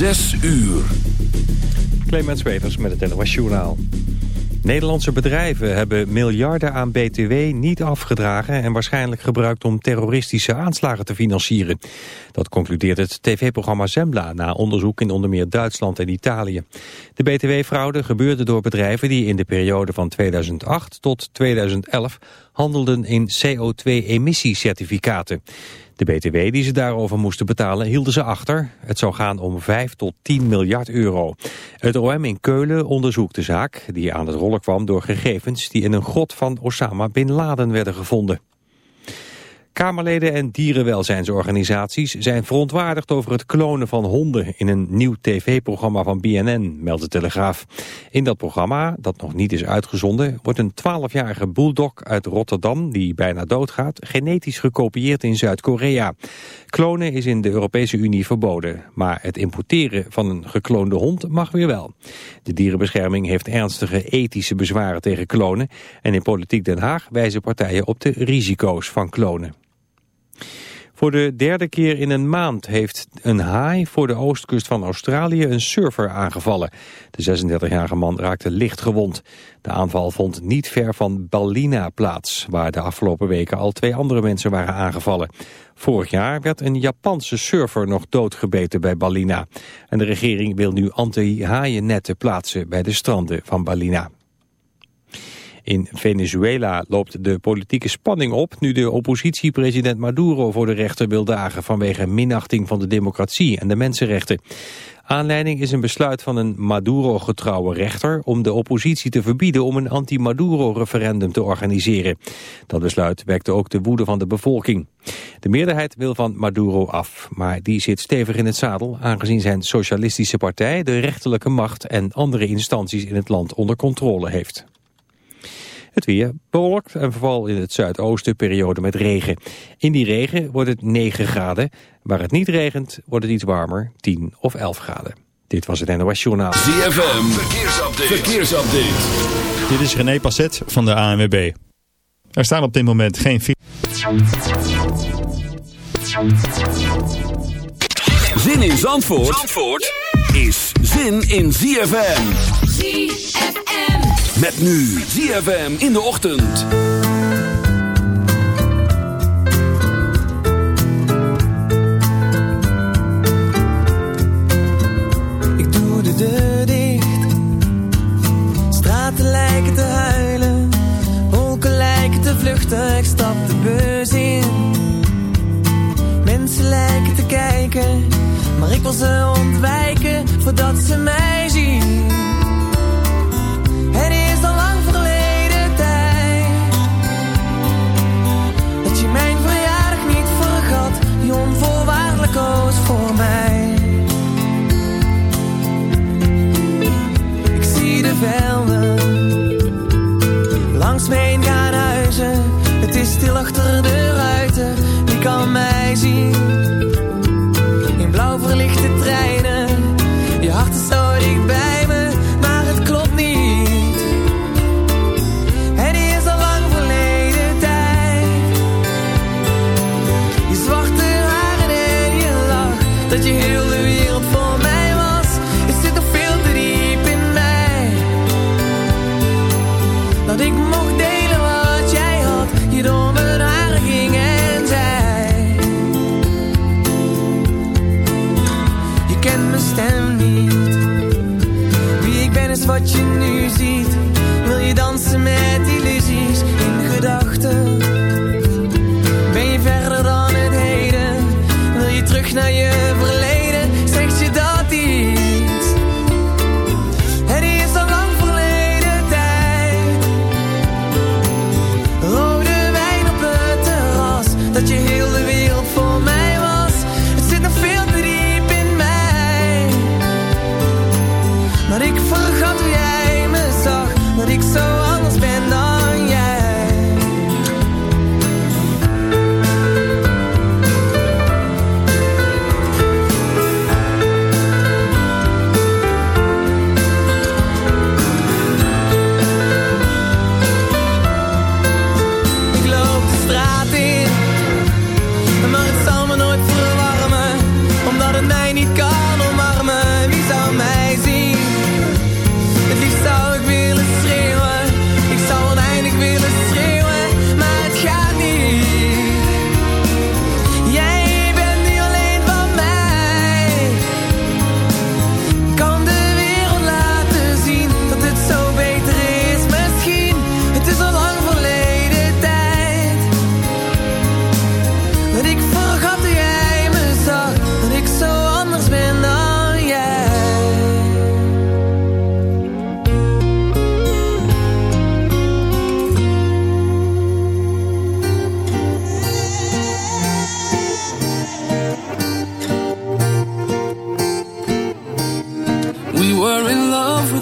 Zes uur. Clemens Wevers met het NOS Journaal. Nederlandse bedrijven hebben miljarden aan BTW niet afgedragen... en waarschijnlijk gebruikt om terroristische aanslagen te financieren. Dat concludeert het tv-programma Zembla... na onderzoek in onder meer Duitsland en Italië. De BTW-fraude gebeurde door bedrijven die in de periode van 2008 tot 2011... handelden in CO2-emissiecertificaten. De BTW die ze daarover moesten betalen hielden ze achter. Het zou gaan om 5 tot 10 miljard euro. Het OM in Keulen onderzoekt de zaak die aan het rollen kwam door gegevens die in een grot van Osama Bin Laden werden gevonden. Kamerleden en dierenwelzijnsorganisaties zijn verontwaardigd over het klonen van honden in een nieuw tv-programma van BNN, meldt de Telegraaf. In dat programma, dat nog niet is uitgezonden, wordt een 12-jarige bulldog uit Rotterdam, die bijna doodgaat, genetisch gekopieerd in Zuid-Korea. Klonen is in de Europese Unie verboden, maar het importeren van een gekloonde hond mag weer wel. De dierenbescherming heeft ernstige ethische bezwaren tegen klonen en in Politiek Den Haag wijzen partijen op de risico's van klonen. Voor de derde keer in een maand heeft een haai voor de oostkust van Australië een surfer aangevallen. De 36-jarige man raakte licht gewond. De aanval vond niet ver van Ballina plaats, waar de afgelopen weken al twee andere mensen waren aangevallen. Vorig jaar werd een Japanse surfer nog doodgebeten bij Ballina. En de regering wil nu anti-haaiennetten plaatsen bij de stranden van Ballina. In Venezuela loopt de politieke spanning op nu de oppositie president Maduro voor de rechter wil dagen vanwege minachting van de democratie en de mensenrechten. Aanleiding is een besluit van een Maduro-getrouwe rechter om de oppositie te verbieden om een anti-Maduro-referendum te organiseren. Dat besluit wekte ook de woede van de bevolking. De meerderheid wil van Maduro af, maar die zit stevig in het zadel aangezien zijn socialistische partij de rechterlijke macht en andere instanties in het land onder controle heeft. Het weer bewolkt en vooral in het zuidoosten periode met regen. In die regen wordt het 9 graden. Waar het niet regent wordt het iets warmer, 10 of 11 graden. Dit was het NOS Journaal. ZFM, verkeersupdate. verkeersupdate. Dit is René Passet van de ANWB. Er staan op dit moment geen... Zin in Zandvoort, Zandvoort is zin in ZFM. ZFM. Met nu ZFM in de ochtend. Ik doe de deur dicht. Straten lijken te huilen. Wolken lijken te vluchten. Ik stap de bus in. Mensen lijken te kijken. Maar ik wil ze ontwijken voordat ze mij ruiten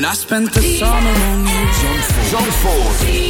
When I spent the summer on you. Close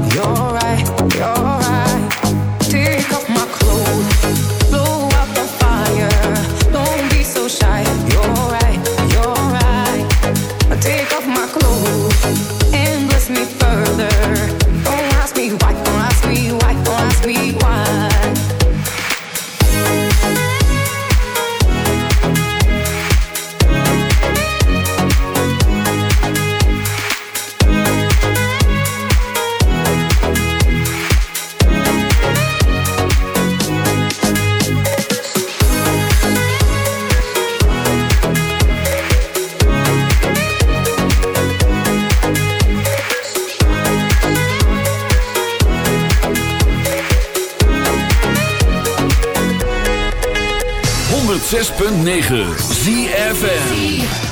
106.9 ZFN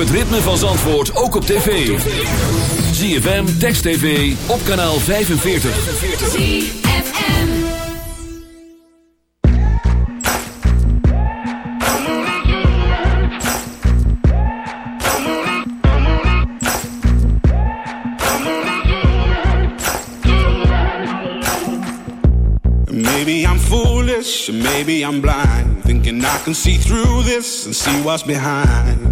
het ritme van Zandvoort ook op tv. ZFM, Text TV, op kanaal 45. Maybe I'm foolish, maybe I'm blind. Thinking I can see through this and see what's behind.